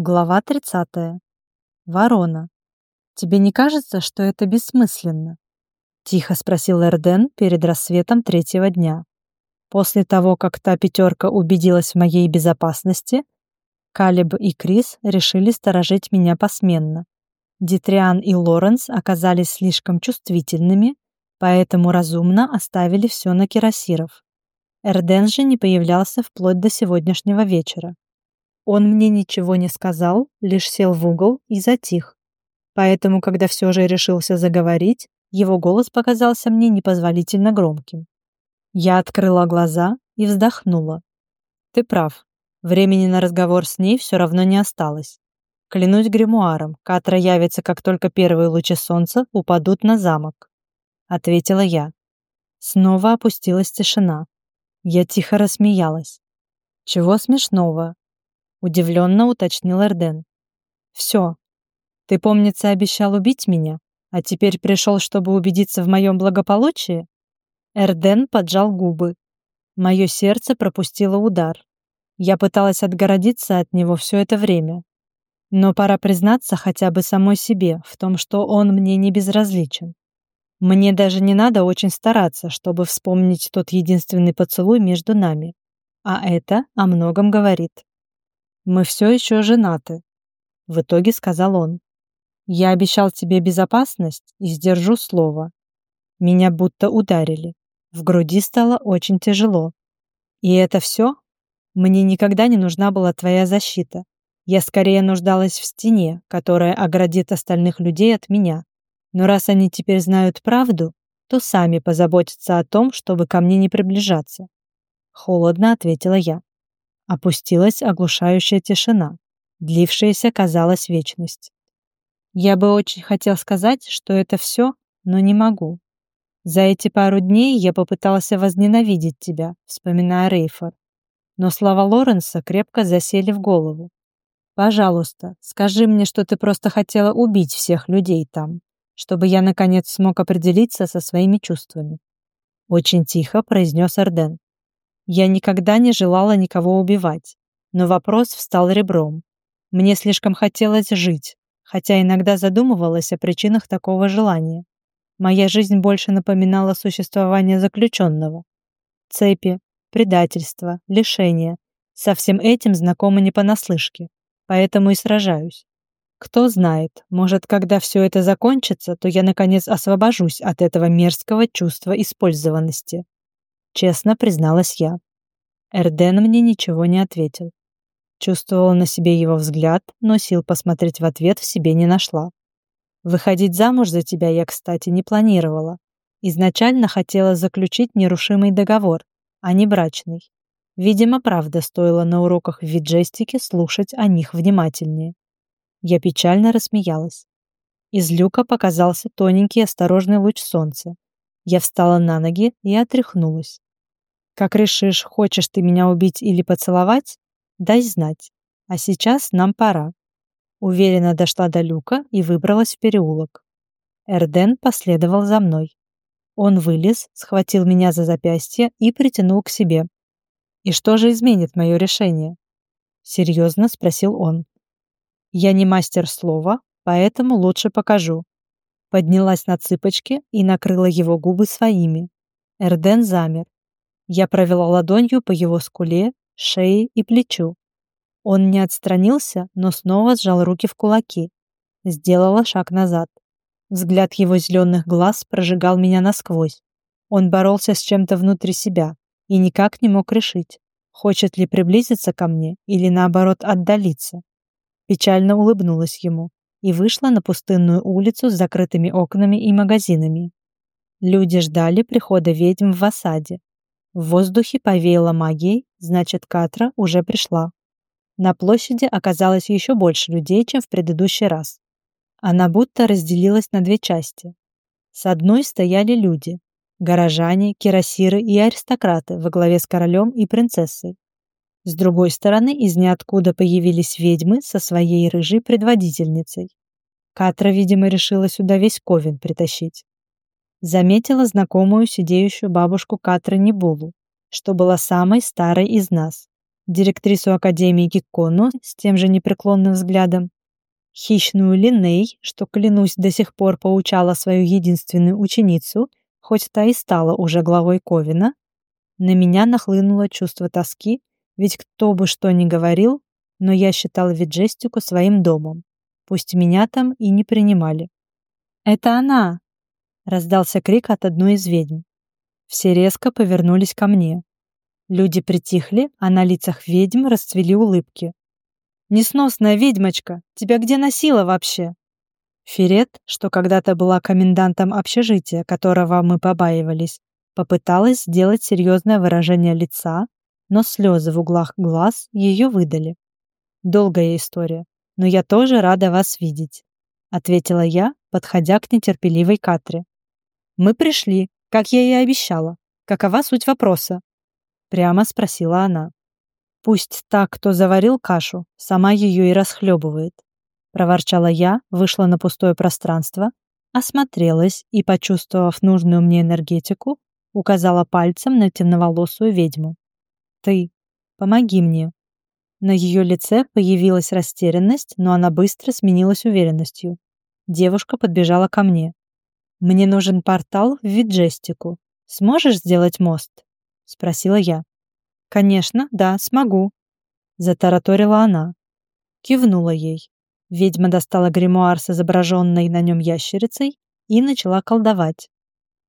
Глава 30. Ворона. «Тебе не кажется, что это бессмысленно?» — тихо спросил Эрден перед рассветом третьего дня. После того, как та пятерка убедилась в моей безопасности, Калиб и Крис решили сторожить меня посменно. Дитриан и Лоренс оказались слишком чувствительными, поэтому разумно оставили все на кирасиров. Эрден же не появлялся вплоть до сегодняшнего вечера. Он мне ничего не сказал, лишь сел в угол и затих. Поэтому, когда все же решился заговорить, его голос показался мне непозволительно громким. Я открыла глаза и вздохнула. «Ты прав. Времени на разговор с ней все равно не осталось. Клянусь гримуаром, Катра явится, как только первые лучи солнца упадут на замок», — ответила я. Снова опустилась тишина. Я тихо рассмеялась. «Чего смешного? Удивленно уточнил Эрден. «Все. Ты, помнится, обещал убить меня, а теперь пришел, чтобы убедиться в моем благополучии?» Эрден поджал губы. Мое сердце пропустило удар. Я пыталась отгородиться от него все это время. Но пора признаться хотя бы самой себе в том, что он мне не безразличен. Мне даже не надо очень стараться, чтобы вспомнить тот единственный поцелуй между нами. А это о многом говорит. Мы все еще женаты», — в итоге сказал он. «Я обещал тебе безопасность и сдержу слово. Меня будто ударили. В груди стало очень тяжело. И это все? Мне никогда не нужна была твоя защита. Я скорее нуждалась в стене, которая оградит остальных людей от меня. Но раз они теперь знают правду, то сами позаботятся о том, чтобы ко мне не приближаться. Холодно ответила я. Опустилась оглушающая тишина, длившаяся, казалось, вечность. Я бы очень хотел сказать, что это все, но не могу. За эти пару дней я попытался возненавидеть тебя, вспоминая Рейфор. Но слова Лоренса крепко засели в голову. Пожалуйста, скажи мне, что ты просто хотела убить всех людей там, чтобы я, наконец, смог определиться со своими чувствами. Очень тихо произнес Арден. Я никогда не желала никого убивать, но вопрос встал ребром. Мне слишком хотелось жить, хотя иногда задумывалась о причинах такого желания. Моя жизнь больше напоминала существование заключенного. Цепи, предательство, лишения. Со всем этим знакомо не понаслышке, поэтому и сражаюсь. Кто знает, может, когда все это закончится, то я наконец освобожусь от этого мерзкого чувства использованности. Честно призналась я. Эрден мне ничего не ответил. Чувствовала на себе его взгляд, но сил посмотреть в ответ в себе не нашла. Выходить замуж за тебя я, кстати, не планировала. Изначально хотела заключить нерушимый договор, а не брачный. Видимо, правда стоило на уроках в виджестике слушать о них внимательнее. Я печально рассмеялась. Из люка показался тоненький осторожный луч солнца. Я встала на ноги и отряхнулась. Как решишь, хочешь ты меня убить или поцеловать, дай знать. А сейчас нам пора. Уверенно дошла до люка и выбралась в переулок. Эрден последовал за мной. Он вылез, схватил меня за запястье и притянул к себе. «И что же изменит мое решение?» Серьезно спросил он. «Я не мастер слова, поэтому лучше покажу». Поднялась на цыпочки и накрыла его губы своими. Эрден замер, я провела ладонью по его скуле, шее и плечу. Он не отстранился, но снова сжал руки в кулаки. Сделала шаг назад. Взгляд его зеленых глаз прожигал меня насквозь. Он боролся с чем-то внутри себя и никак не мог решить, хочет ли приблизиться ко мне или наоборот отдалиться. Печально улыбнулась ему и вышла на пустынную улицу с закрытыми окнами и магазинами. Люди ждали прихода ведьм в осаде, в воздухе повеяло магией, значит, Катра уже пришла. На площади оказалось еще больше людей, чем в предыдущий раз. Она будто разделилась на две части. С одной стояли люди – горожане, кирасиры и аристократы во главе с королем и принцессой. С другой стороны из ниоткуда появились ведьмы со своей рыжей предводительницей. Катра, видимо, решила сюда весь Ковен притащить заметила знакомую сидеющую бабушку Катры Небулу, что была самой старой из нас. директрису Академии Геккону с тем же непреклонным взглядом, хищную Линей, что, клянусь, до сих пор поучала свою единственную ученицу, хоть та и стала уже главой Ковина, на меня нахлынуло чувство тоски, ведь кто бы что ни говорил, но я считал Виджестику своим домом. Пусть меня там и не принимали. «Это она!» — раздался крик от одной из ведьм. Все резко повернулись ко мне. Люди притихли, а на лицах ведьм расцвели улыбки. «Несносная ведьмочка! Тебя где носила вообще?» Ферет, что когда-то была комендантом общежития, которого мы побаивались, попыталась сделать серьезное выражение лица, но слезы в углах глаз ее выдали. «Долгая история, но я тоже рада вас видеть», ответила я, подходя к нетерпеливой Катре. «Мы пришли, как я и обещала. Какова суть вопроса?» Прямо спросила она. «Пусть та, кто заварил кашу, сама ее и расхлебывает», проворчала я, вышла на пустое пространство, осмотрелась и, почувствовав нужную мне энергетику, указала пальцем на темноволосую ведьму. «Ты, помоги мне». На ее лице появилась растерянность, но она быстро сменилась уверенностью. Девушка подбежала ко мне. «Мне нужен портал в Виджестику. Сможешь сделать мост?» — спросила я. «Конечно, да, смогу», — затараторила она. Кивнула ей. Ведьма достала гримуар с изображенной на нем ящерицей и начала колдовать.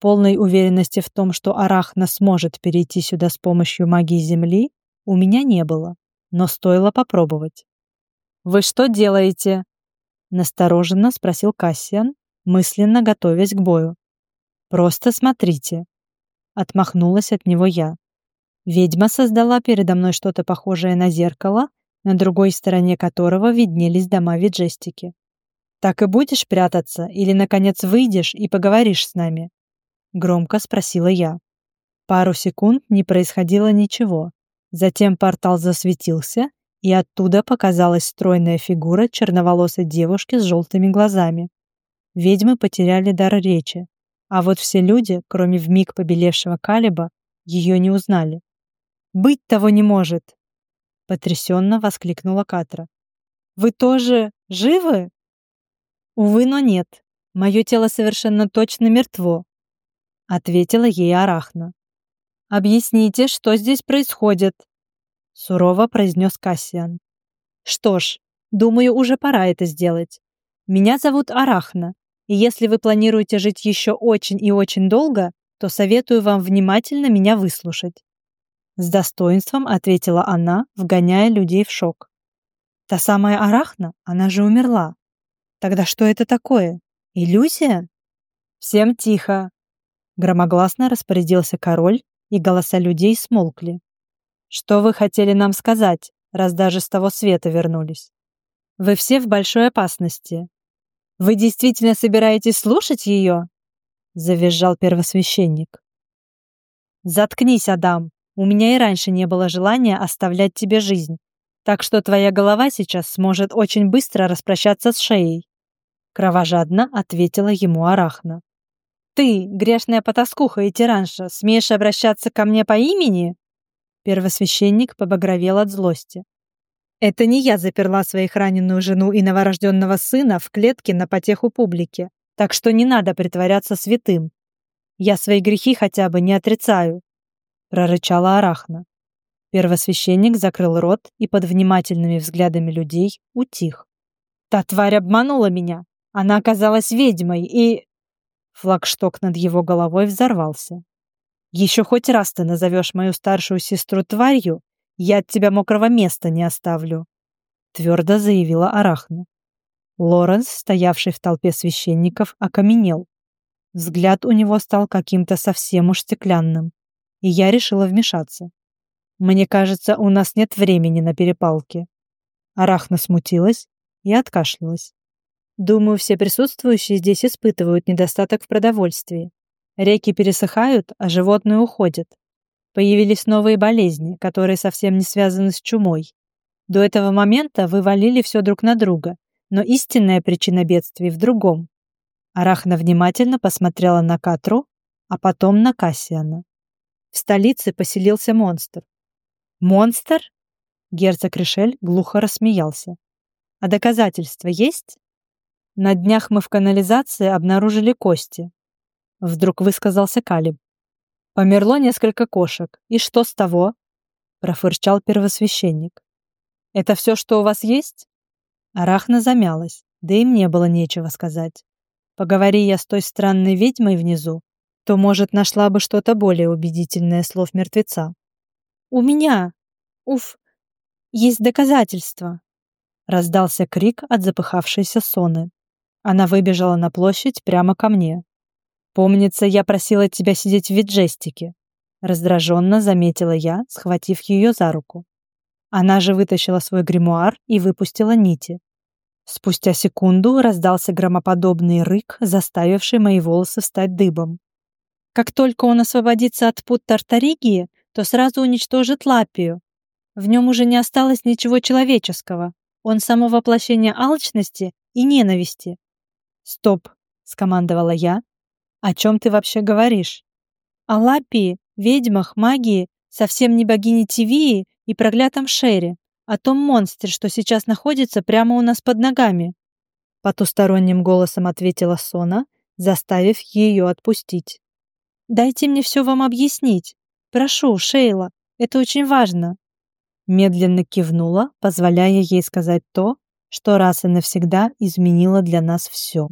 Полной уверенности в том, что Арахна сможет перейти сюда с помощью магии Земли, у меня не было, но стоило попробовать. «Вы что делаете?» Настороженно спросил Кассиан, мысленно готовясь к бою. «Просто смотрите». Отмахнулась от него я. Ведьма создала передо мной что-то похожее на зеркало, на другой стороне которого виднелись дома Виджестики. «Так и будешь прятаться или, наконец, выйдешь и поговоришь с нами?» Громко спросила я. Пару секунд не происходило ничего. Затем портал засветился, и оттуда показалась стройная фигура черноволосой девушки с желтыми глазами. Ведьмы потеряли дар речи, а вот все люди, кроме вмиг побелевшего Калиба, ее не узнали. «Быть того не может!» — потрясенно воскликнула Катра. «Вы тоже живы?» «Увы, но нет. Мое тело совершенно точно мертво», — ответила ей Арахна. «Объясните, что здесь происходит?» сурово произнес Кассиан. Что ж, думаю, уже пора это сделать. Меня зовут Арахна, и если вы планируете жить еще очень и очень долго, то советую вам внимательно меня выслушать. С достоинством ответила она, вгоняя людей в шок. Та самая Арахна, она же умерла. Тогда что это такое? Иллюзия? Всем тихо. Громогласно распорядился король, и голоса людей смолкли. Что вы хотели нам сказать, раз даже с того света вернулись? Вы все в большой опасности. Вы действительно собираетесь слушать ее? Завизжал первосвященник. Заткнись, Адам. У меня и раньше не было желания оставлять тебе жизнь. Так что твоя голова сейчас сможет очень быстро распрощаться с шеей. Кровожадно ответила ему Арахна. Ты, грешная потаскуха и тиранша, смеешь обращаться ко мне по имени? Первосвященник побагровел от злости. «Это не я заперла своих раненую жену и новорожденного сына в клетке на потеху публики, так что не надо притворяться святым. Я свои грехи хотя бы не отрицаю», — прорычала Арахна. Первосвященник закрыл рот и под внимательными взглядами людей утих. «Та тварь обманула меня. Она оказалась ведьмой и...» Флагшток над его головой взорвался. Еще хоть раз ты назовешь мою старшую сестру тварью, я от тебя мокрого места не оставлю», — твердо заявила Арахна. Лоренс, стоявший в толпе священников, окаменел. Взгляд у него стал каким-то совсем уж стеклянным, и я решила вмешаться. «Мне кажется, у нас нет времени на перепалки». Арахна смутилась и откашлялась. «Думаю, все присутствующие здесь испытывают недостаток в продовольствии. Реки пересыхают, а животные уходят. Появились новые болезни, которые совсем не связаны с чумой. До этого момента вы валили все друг на друга, но истинная причина бедствий в другом. Арахна внимательно посмотрела на Катру, а потом на Кассиана. В столице поселился монстр. Монстр? Герцог Ришель глухо рассмеялся. «А доказательства есть?» «На днях мы в канализации обнаружили кости», — вдруг высказался Калиб. «Померло несколько кошек. И что с того?» — профырчал первосвященник. «Это все, что у вас есть?» Арахна замялась, да и мне было нечего сказать. Поговори я с той странной ведьмой внизу, то, может, нашла бы что-то более убедительное слов мертвеца. «У меня! Уф! Есть доказательства!» Раздался крик от запыхавшейся Соны. Она выбежала на площадь прямо ко мне. «Помнится, я просила тебя сидеть в виджестике», раздраженно заметила я, схватив ее за руку. Она же вытащила свой гримуар и выпустила нити. Спустя секунду раздался громоподобный рык, заставивший мои волосы встать дыбом. Как только он освободится от пут Тартаригии, то сразу уничтожит Лапию. В нем уже не осталось ничего человеческого. Он само воплощение алчности и ненависти. «Стоп!» — скомандовала я. «О чем ты вообще говоришь?» «О Лапии, ведьмах, магии, совсем не богине Тивии и проклятом Шере, о том монстре, что сейчас находится прямо у нас под ногами», потусторонним голосом ответила Сона, заставив ее отпустить. Дайте мне все вам объяснить. Прошу, Шейла, это очень важно». Медленно кивнула, позволяя ей сказать то, что раз и навсегда изменило для нас все.